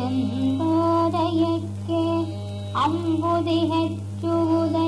ಚಂದೋದಯಕ್ಕೆ ಅಂಬುದಿ ಹೆಚ್ಚುವುದಯ್ಯ